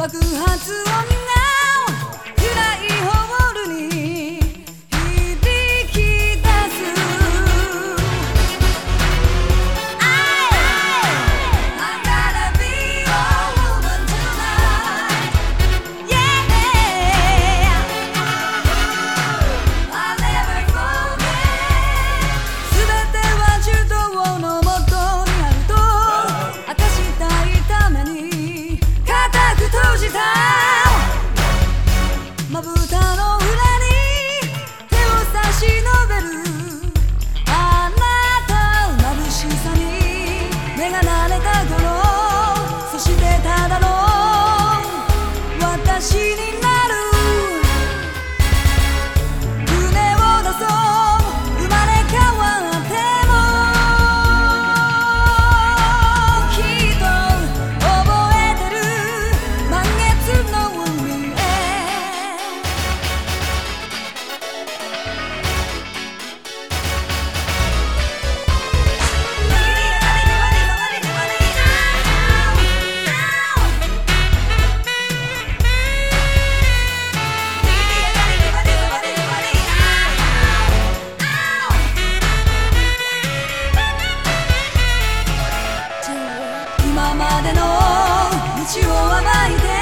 爆発をを暴いて